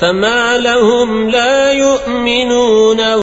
فما لهم لا يؤمنون